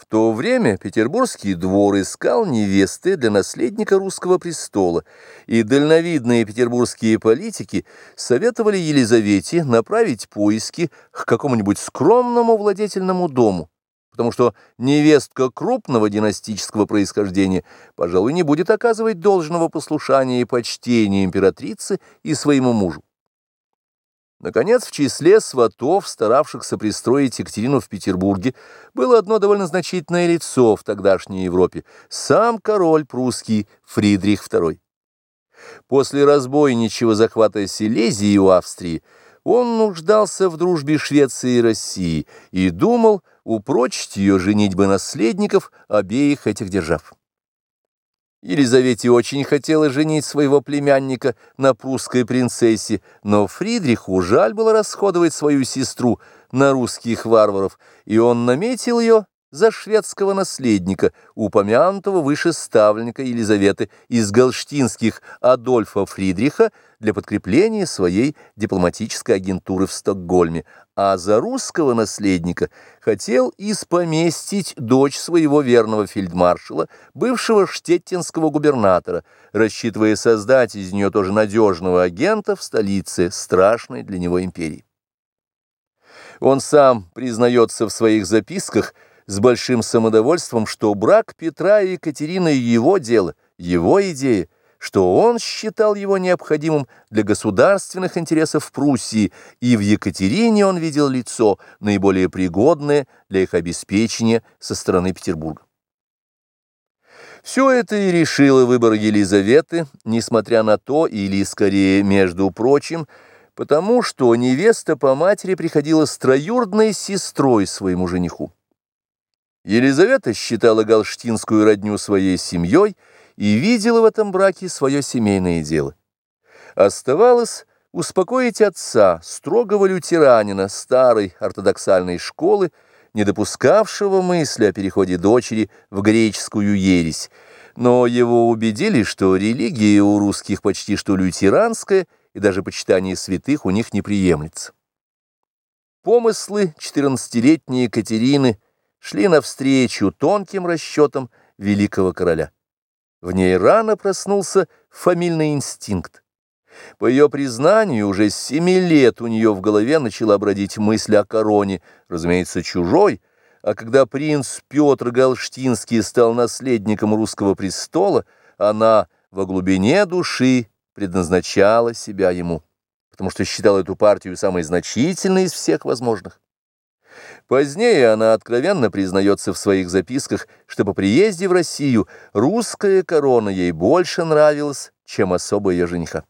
В то время петербургский двор искал невесты для наследника русского престола, и дальновидные петербургские политики советовали Елизавете направить поиски к какому-нибудь скромному владетельному дому, потому что невестка крупного династического происхождения, пожалуй, не будет оказывать должного послушания и почтения императрице и своему мужу. Наконец, в числе сватов, старавшихся пристроить Екатерину в Петербурге, было одно довольно значительное лицо в тогдашней Европе – сам король прусский Фридрих II. После разбойничьего захвата Силезии у Австрии он нуждался в дружбе Швеции и России и думал упрочить ее женитьбы наследников обеих этих держав. Елизавете очень хотела женить своего племянника на прусской принцессе, но Фридриху жаль было расходовать свою сестру на русских варваров, и он наметил ее за шведского наследника, упомянутого выше ставленника Елизаветы из галштинских Адольфа Фридриха для подкрепления своей дипломатической агентуры в Стокгольме, а за русского наследника хотел испоместить дочь своего верного фельдмаршала, бывшего штеттинского губернатора, рассчитывая создать из нее тоже надежного агента в столице страшной для него империи. Он сам признается в своих записках – с большим самодовольством, что брак Петра и Екатерины его дело, его идея, что он считал его необходимым для государственных интересов Пруссии, и в Екатерине он видел лицо, наиболее пригодное для их обеспечения со стороны Петербурга. Все это и решило выбор Елизаветы, несмотря на то, или скорее, между прочим, потому что невеста по матери приходила с троюродной сестрой своему жениху. Елизавета считала галштинскую родню своей семьей и видела в этом браке свое семейное дело. Оставалось успокоить отца, строгого лютеранина старой ортодоксальной школы, не допускавшего мысли о переходе дочери в греческую ересь, но его убедили, что религия у русских почти что лютеранская, и даже почитание святых у них не приемлется. Помыслы четырнадцатилетней Екатерины – шли навстречу тонким расчетам великого короля. В ней рано проснулся фамильный инстинкт. По ее признанию, уже с семи лет у нее в голове начала бродить мысль о короне, разумеется, чужой, а когда принц Петр Галштинский стал наследником русского престола, она во глубине души предназначала себя ему, потому что считала эту партию самой значительной из всех возможных. Позднее она откровенно признается в своих записках, что по приезде в Россию русская корона ей больше нравилась, чем особо ее жениха.